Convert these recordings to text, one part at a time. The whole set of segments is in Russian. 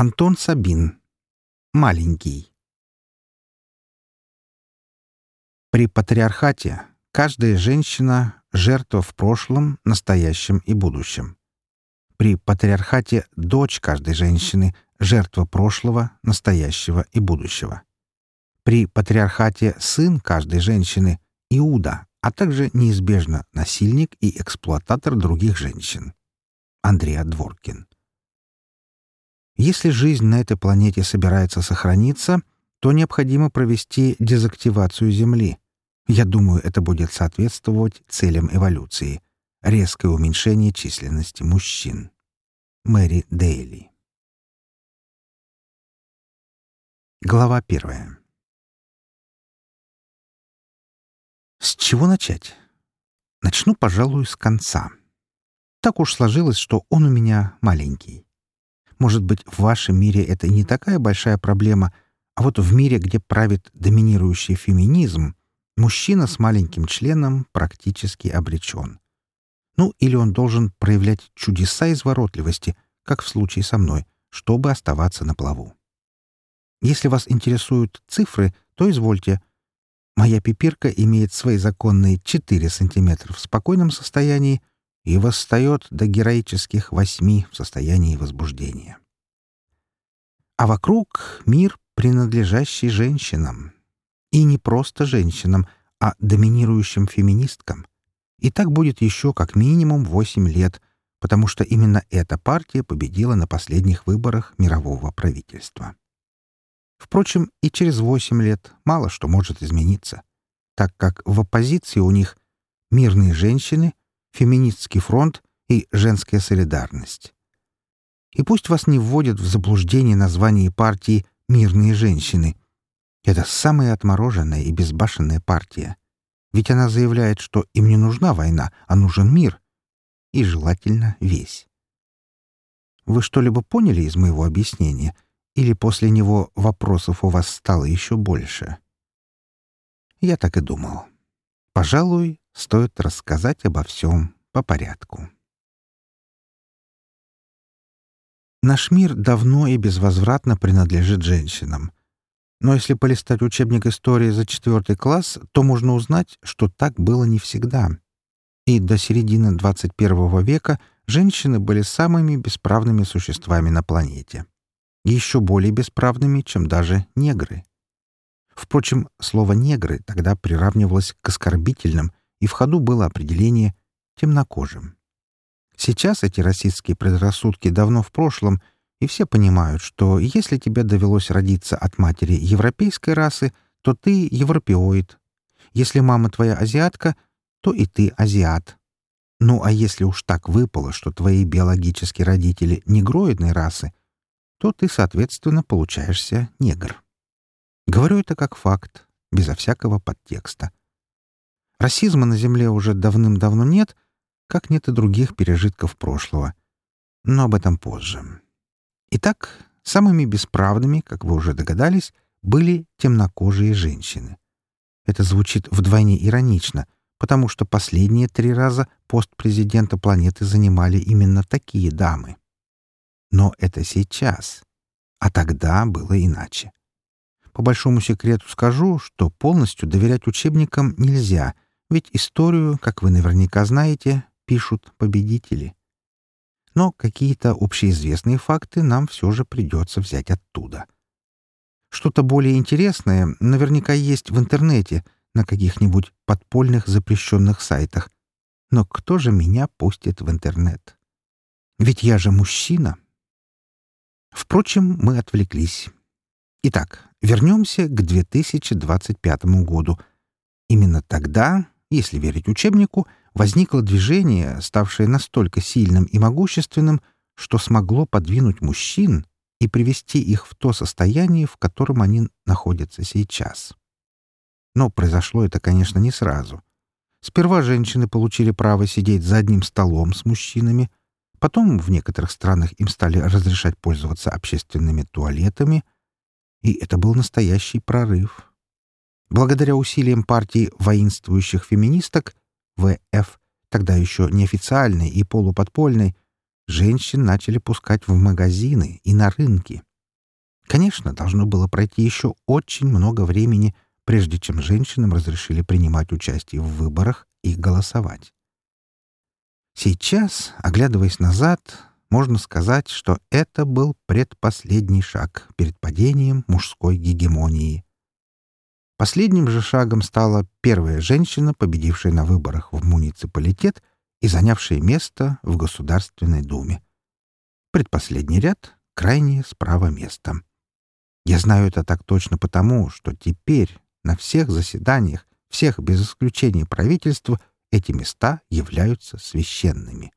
Антон Сабин. Маленький. При патриархате каждая женщина — жертва в прошлом, настоящем и будущем. При патриархате дочь каждой женщины — жертва прошлого, настоящего и будущего. При патриархате сын каждой женщины — Иуда, а также неизбежно насильник и эксплуататор других женщин. Андрей Дворкин. Если жизнь на этой планете собирается сохраниться, то необходимо провести дезактивацию Земли. Я думаю, это будет соответствовать целям эволюции. Резкое уменьшение численности мужчин. Мэри Дейли. Глава первая. С чего начать? Начну, пожалуй, с конца. Так уж сложилось, что он у меня маленький. Может быть, в вашем мире это не такая большая проблема, а вот в мире, где правит доминирующий феминизм, мужчина с маленьким членом практически обречен. Ну, или он должен проявлять чудеса изворотливости, как в случае со мной, чтобы оставаться на плаву. Если вас интересуют цифры, то извольте. Моя пипирка имеет свои законные 4 сантиметра в спокойном состоянии и восстает до героических восьми в состоянии возбуждения. А вокруг мир, принадлежащий женщинам. И не просто женщинам, а доминирующим феминисткам. И так будет еще как минимум восемь лет, потому что именно эта партия победила на последних выборах мирового правительства. Впрочем, и через восемь лет мало что может измениться, так как в оппозиции у них мирные женщины, феминистский фронт и женская солидарность. И пусть вас не вводят в заблуждение название партии «Мирные женщины». Это самая отмороженная и безбашенная партия. Ведь она заявляет, что им не нужна война, а нужен мир. И желательно весь. Вы что-либо поняли из моего объяснения? Или после него вопросов у вас стало еще больше? Я так и думал. Пожалуй, стоит рассказать обо всем по порядку. Наш мир давно и безвозвратно принадлежит женщинам. Но если полистать учебник истории за четвертый класс, то можно узнать, что так было не всегда. И до середины 21 века женщины были самыми бесправными существами на планете. Еще более бесправными, чем даже негры. Впрочем, слово «негры» тогда приравнивалось к оскорбительным, и в ходу было определение «темнокожим». Сейчас эти расистские предрассудки давно в прошлом, и все понимают, что если тебе довелось родиться от матери европейской расы, то ты европеоид. Если мама твоя азиатка, то и ты азиат. Ну а если уж так выпало, что твои биологические родители негроидной расы, то ты, соответственно, получаешься негр. Говорю это как факт, безо всякого подтекста. Расизма на Земле уже давным-давно нет, как нет и других пережитков прошлого. Но об этом позже. Итак, самыми бесправными, как вы уже догадались, были темнокожие женщины. Это звучит вдвойне иронично, потому что последние три раза пост президента планеты занимали именно такие дамы. Но это сейчас. А тогда было иначе. По большому секрету скажу, что полностью доверять учебникам нельзя, ведь историю, как вы наверняка знаете, пишут победители. Но какие-то общеизвестные факты нам все же придется взять оттуда. Что-то более интересное наверняка есть в интернете, на каких-нибудь подпольных запрещенных сайтах. Но кто же меня пустит в интернет? Ведь я же мужчина. Впрочем, мы отвлеклись. Итак, вернемся к 2025 году. Именно тогда, если верить учебнику, возникло движение, ставшее настолько сильным и могущественным, что смогло подвинуть мужчин и привести их в то состояние, в котором они находятся сейчас. Но произошло это, конечно, не сразу. Сперва женщины получили право сидеть за одним столом с мужчинами, потом в некоторых странах им стали разрешать пользоваться общественными туалетами — и это был настоящий прорыв. Благодаря усилиям партии воинствующих феминисток, ВФ, тогда еще неофициальной и полуподпольной, женщин начали пускать в магазины и на рынки, Конечно, должно было пройти еще очень много времени, прежде чем женщинам разрешили принимать участие в выборах и голосовать. Сейчас, оглядываясь назад, можно сказать, что это был предпоследний шаг перед падением мужской гегемонии. Последним же шагом стала первая женщина, победившая на выборах в муниципалитет и занявшая место в Государственной Думе. Предпоследний ряд — крайнее справа место. Я знаю это так точно потому, что теперь на всех заседаниях, всех без исключения правительства, эти места являются священными.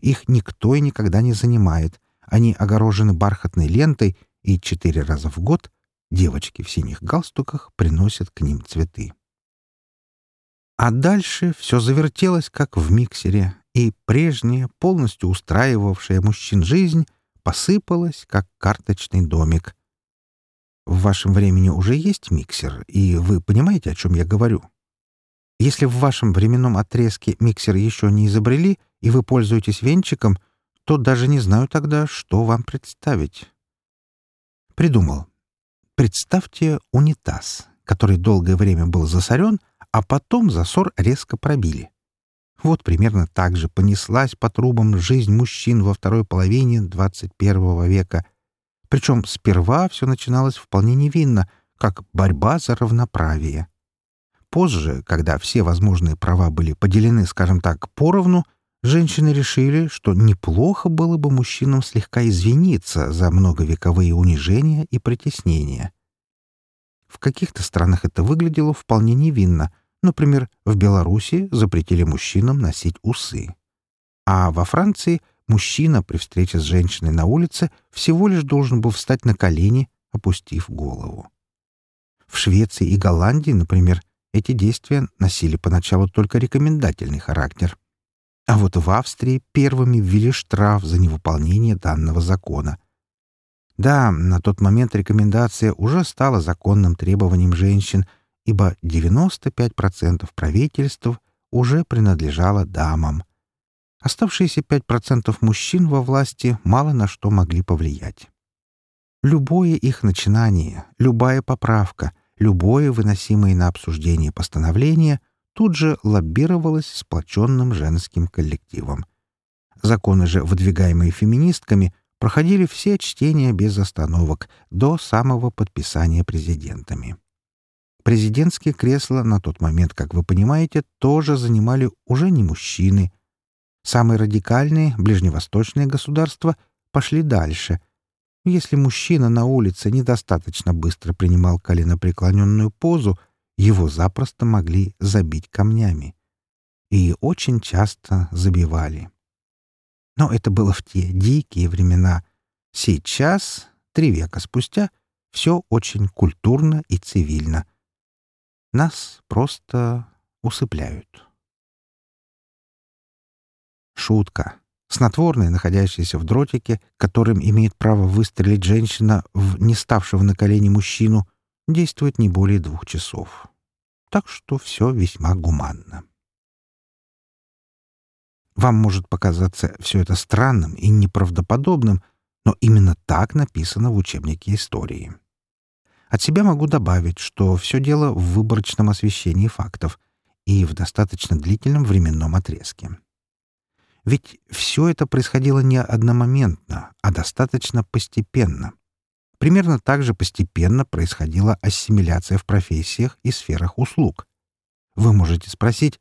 Их никто и никогда не занимает. Они огорожены бархатной лентой, и четыре раза в год девочки в синих галстуках приносят к ним цветы. А дальше все завертелось, как в миксере, и прежняя, полностью устраивавшая мужчин жизнь, посыпалась, как карточный домик. В вашем времени уже есть миксер, и вы понимаете, о чем я говорю? Если в вашем временном отрезке миксер еще не изобрели, и вы пользуетесь венчиком, то даже не знаю тогда, что вам представить. Придумал. Представьте унитаз, который долгое время был засорен, а потом засор резко пробили. Вот примерно так же понеслась по трубам жизнь мужчин во второй половине XXI века. Причем сперва все начиналось вполне невинно, как борьба за равноправие. Позже, когда все возможные права были поделены, скажем так, поровну, женщины решили, что неплохо было бы мужчинам слегка извиниться за многовековые унижения и притеснения. В каких-то странах это выглядело вполне невинно. Например, в Беларуси запретили мужчинам носить усы. А во Франции мужчина при встрече с женщиной на улице всего лишь должен был встать на колени, опустив голову. В Швеции и Голландии, например, эти действия носили поначалу только рекомендательный характер. А вот в Австрии первыми ввели штраф за невыполнение данного закона. Да, на тот момент рекомендация уже стала законным требованием женщин, ибо 95% правительств уже принадлежало дамам. Оставшиеся 5% мужчин во власти мало на что могли повлиять. Любое их начинание, любая поправка, любое выносимое на обсуждение постановление — тут же лоббировалось сплоченным женским коллективом. Законы же, выдвигаемые феминистками, проходили все чтения без остановок до самого подписания президентами. Президентские кресла на тот момент, как вы понимаете, тоже занимали уже не мужчины. Самые радикальные, ближневосточные государства пошли дальше. Если мужчина на улице недостаточно быстро принимал коленопреклоненную позу — его запросто могли забить камнями. И очень часто забивали. Но это было в те дикие времена. Сейчас, три века спустя, все очень культурно и цивильно. Нас просто усыпляют. Шутка. Снотворное, находящееся в дротике, которым имеет право выстрелить женщина в не ставшего на колени мужчину, действует не более двух часов. Так что все весьма гуманно. Вам может показаться все это странным и неправдоподобным, но именно так написано в учебнике истории. От себя могу добавить, что все дело в выборочном освещении фактов и в достаточно длительном временном отрезке. Ведь все это происходило не одномоментно, а достаточно постепенно. Примерно так же постепенно происходила ассимиляция в профессиях и сферах услуг. Вы можете спросить,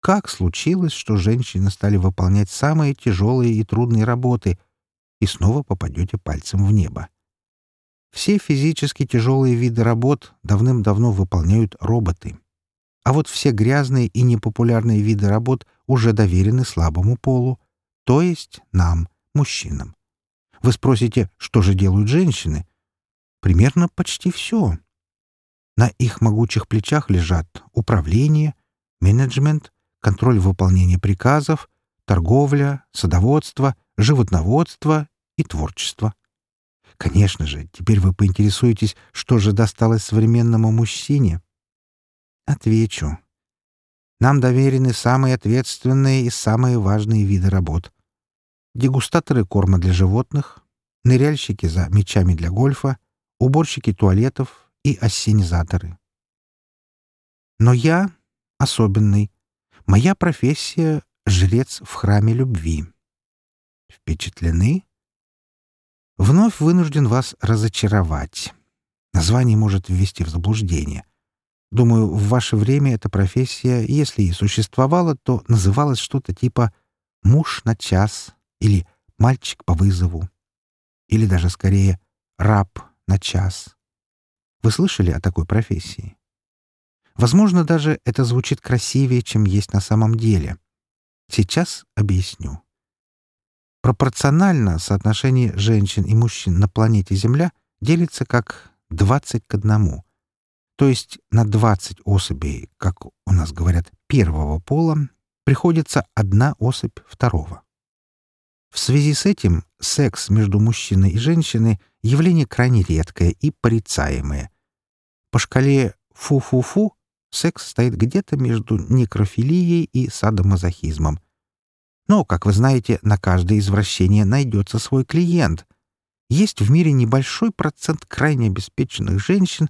как случилось, что женщины стали выполнять самые тяжелые и трудные работы, и снова попадете пальцем в небо. Все физически тяжелые виды работ давным-давно выполняют роботы. А вот все грязные и непопулярные виды работ уже доверены слабому полу, то есть нам, мужчинам. Вы спросите, что же делают женщины? Примерно почти все. На их могучих плечах лежат управление, менеджмент, контроль выполнения приказов, торговля, садоводство, животноводство и творчество. Конечно же, теперь вы поинтересуетесь, что же досталось современному мужчине. Отвечу. Нам доверены самые ответственные и самые важные виды работ. Дегустаторы корма для животных, ныряльщики за мячами для гольфа, уборщики туалетов и ассенизаторы. Но я особенный. Моя профессия — жрец в храме любви. Впечатлены? Вновь вынужден вас разочаровать. Название может ввести в заблуждение. Думаю, в ваше время эта профессия, если и существовала, то называлась что-то типа «муж на час» или «мальчик по вызову» или даже скорее «раб на час». Вы слышали о такой профессии? Возможно, даже это звучит красивее, чем есть на самом деле. Сейчас объясню. Пропорционально соотношение женщин и мужчин на планете Земля делится как 20 к 1. То есть на 20 особей, как у нас говорят, первого пола, приходится одна особь второго. В связи с этим секс между мужчиной и женщиной — явление крайне редкое и порицаемое. По шкале «фу-фу-фу» секс стоит где-то между некрофилией и садомазохизмом. Но, как вы знаете, на каждое извращение найдется свой клиент. Есть в мире небольшой процент крайне обеспеченных женщин,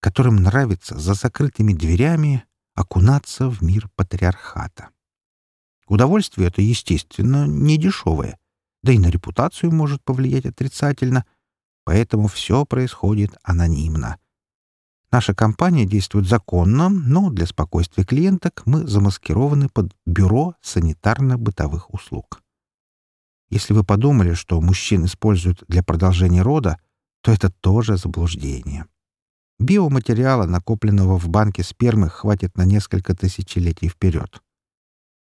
которым нравится за закрытыми дверями окунаться в мир патриархата. Удовольствие это, естественно, не дешевое, да и на репутацию может повлиять отрицательно, поэтому все происходит анонимно. Наша компания действует законно, но для спокойствия клиенток мы замаскированы под бюро санитарно-бытовых услуг. Если вы подумали, что мужчин используют для продолжения рода, то это тоже заблуждение. Биоматериала, накопленного в банке спермы, хватит на несколько тысячелетий вперед.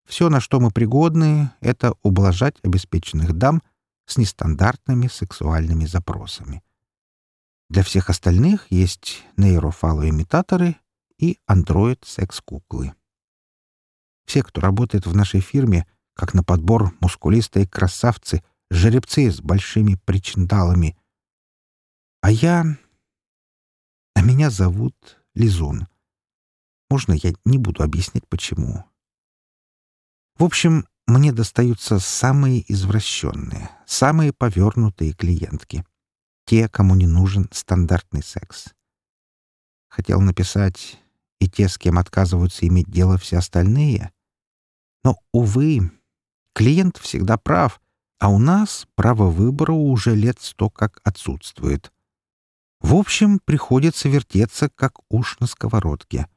Все, на что мы пригодны, — это ублажать обеспеченных дам с нестандартными сексуальными запросами. Для всех остальных есть нейрофалоимитаторы и андроид-секс-куклы. Все, кто работает в нашей фирме, как на подбор мускулистые красавцы, жеребцы с большими причиндалами. А я... А меня зовут Лизун. Можно я не буду объяснять, почему? В общем, мне достаются самые извращенные, самые повернутые клиентки те, кому не нужен стандартный секс. Хотел написать и те, с кем отказываются иметь дело все остальные. Но, увы, клиент всегда прав, а у нас право выбора уже лет сто как отсутствует. В общем, приходится вертеться, как уж на сковородке.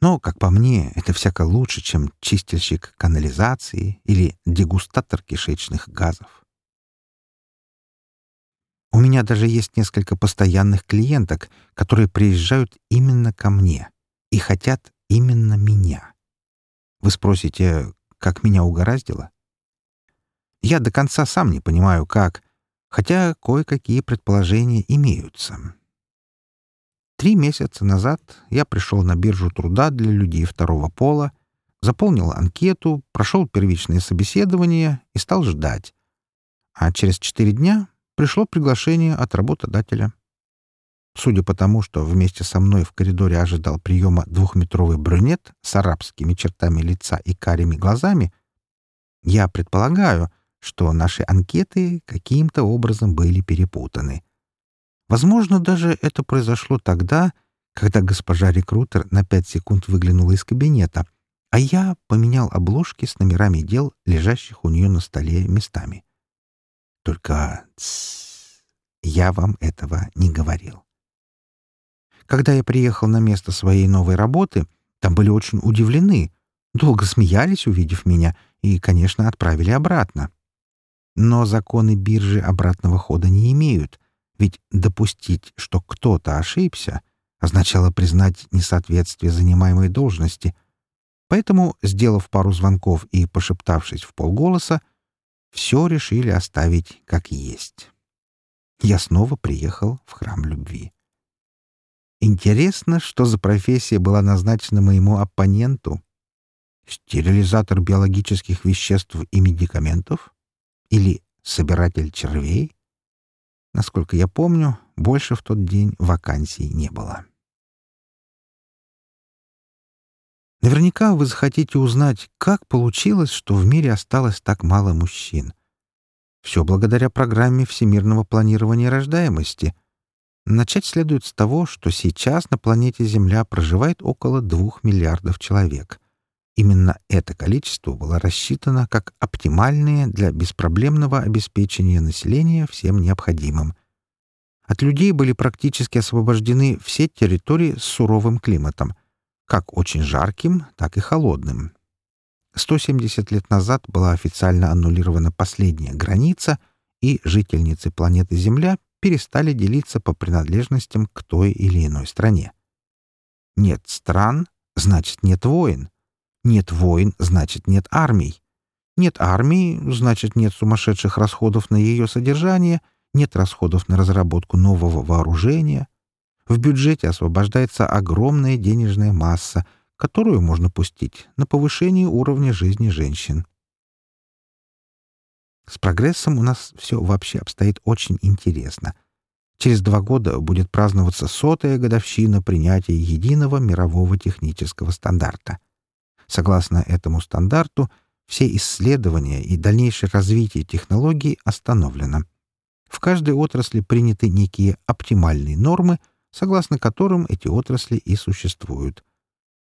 Но, как по мне, это всяко лучше, чем чистильщик канализации или дегустатор кишечных газов. У меня даже есть несколько постоянных клиенток, которые приезжают именно ко мне и хотят именно меня. Вы спросите, как меня угораздило? Я до конца сам не понимаю, как, хотя кое-какие предположения имеются. Три месяца назад я пришел на биржу труда для людей второго пола, заполнил анкету, прошел первичное собеседование и стал ждать. А через четыре дня пришло приглашение от работодателя. Судя по тому, что вместе со мной в коридоре ожидал приема двухметровый брюнет с арабскими чертами лица и карими глазами, я предполагаю, что наши анкеты каким-то образом были перепутаны. Возможно, даже это произошло тогда, когда госпожа рекрутер на пять секунд выглянула из кабинета, а я поменял обложки с номерами дел, лежащих у нее на столе местами. Только я вам этого не говорил. Когда я приехал на место своей новой работы, там были очень удивлены, долго смеялись, увидев меня, и, конечно, отправили обратно. Но законы биржи обратного хода не имеют, ведь допустить, что кто-то ошибся, означало признать несоответствие занимаемой должности. Поэтому, сделав пару звонков и пошептавшись в полголоса, все решили оставить как есть. Я снова приехал в храм любви. Интересно, что за профессия была назначена моему оппоненту? Стерилизатор биологических веществ и медикаментов? Или собиратель червей? Насколько я помню, больше в тот день вакансий не было. Наверняка вы захотите узнать, как получилось, что в мире осталось так мало мужчин. Все благодаря программе всемирного планирования рождаемости. Начать следует с того, что сейчас на планете Земля проживает около двух миллиардов человек. Именно это количество было рассчитано как оптимальное для беспроблемного обеспечения населения всем необходимым. От людей были практически освобождены все территории с суровым климатом, как очень жарким, так и холодным. 170 лет назад была официально аннулирована последняя граница, и жительницы планеты Земля перестали делиться по принадлежностям к той или иной стране. Нет стран — значит нет войн. Нет войн — значит нет армий. Нет армии — значит нет сумасшедших расходов на ее содержание, нет расходов на разработку нового вооружения. В бюджете освобождается огромная денежная масса, которую можно пустить на повышение уровня жизни женщин. С прогрессом у нас все вообще обстоит очень интересно. Через два года будет праздноваться сотая годовщина принятия единого мирового технического стандарта. Согласно этому стандарту, все исследования и дальнейшее развитие технологий остановлено. В каждой отрасли приняты некие оптимальные нормы, согласно которым эти отрасли и существуют.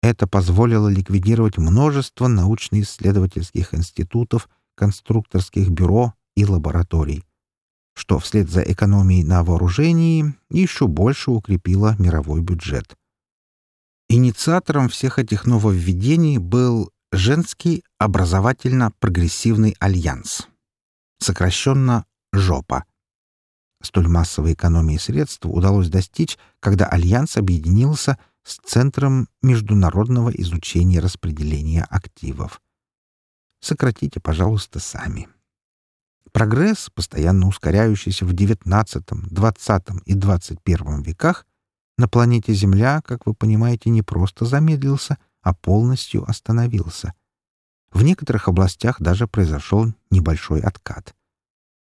Это позволило ликвидировать множество научно-исследовательских институтов, конструкторских бюро и лабораторий, что вслед за экономией на вооружении еще больше укрепило мировой бюджет. Инициатором всех этих нововведений был Женский образовательно-прогрессивный альянс, сокращенно ЖОПа. Столь массовой экономии средств удалось достичь, когда альянс объединился с Центром международного изучения распределения активов. Сократите, пожалуйста, сами. Прогресс, постоянно ускоряющийся в XIX, XX и XXI веках, на планете Земля, как вы понимаете, не просто замедлился, а полностью остановился. В некоторых областях даже произошел небольшой откат.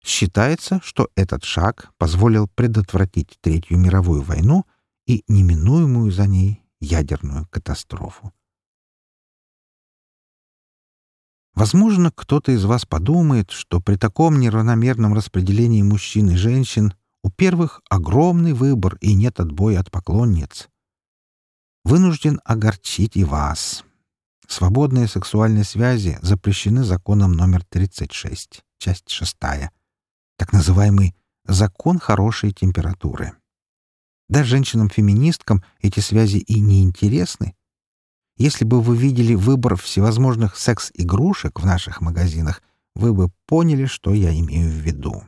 Считается, что этот шаг позволил предотвратить Третью мировую войну и неминуемую за ней ядерную катастрофу. Возможно, кто-то из вас подумает, что при таком неравномерном распределении мужчин и женщин у первых огромный выбор и нет отбоя от поклонниц. Вынужден огорчить и вас. Свободные сексуальные связи запрещены законом номер 36, часть 6, так называемый «закон хорошей температуры». Да женщинам-феминисткам эти связи и не интересны. Если бы вы видели выбор всевозможных секс-игрушек в наших магазинах, вы бы поняли, что я имею в виду.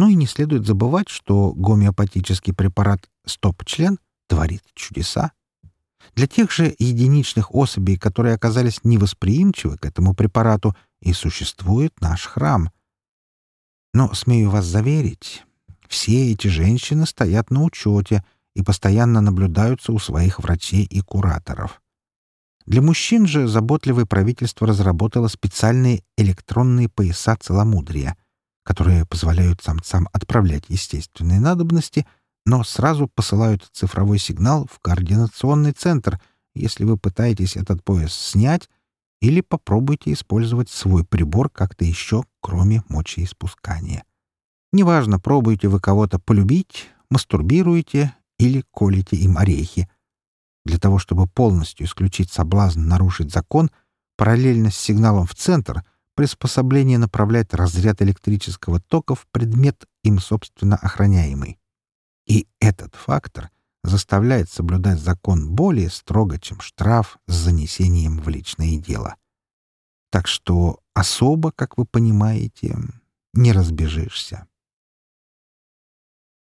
Ну и не следует забывать, что гомеопатический препарат «Стоп-член» творит чудеса. Для тех же единичных особей, которые оказались невосприимчивы к этому препарату, и существует наш храм. Но, смею вас заверить, все эти женщины стоят на учете и постоянно наблюдаются у своих врачей и кураторов. Для мужчин же заботливое правительство разработало специальные электронные пояса целомудрия, которые позволяют самцам отправлять естественные надобности, но сразу посылают цифровой сигнал в координационный центр, если вы пытаетесь этот пояс снять или попробуйте использовать свой прибор как-то еще, кроме мочеиспускания. Неважно, пробуете вы кого-то полюбить, мастурбируете или колите им орехи. Для того, чтобы полностью исключить соблазн нарушить закон, параллельно с сигналом в центр приспособление направляет разряд электрического тока в предмет им собственно охраняемый. И этот фактор заставляет соблюдать закон более строго, чем штраф с занесением в личное дело. Так что особо, как вы понимаете, не разбежишься.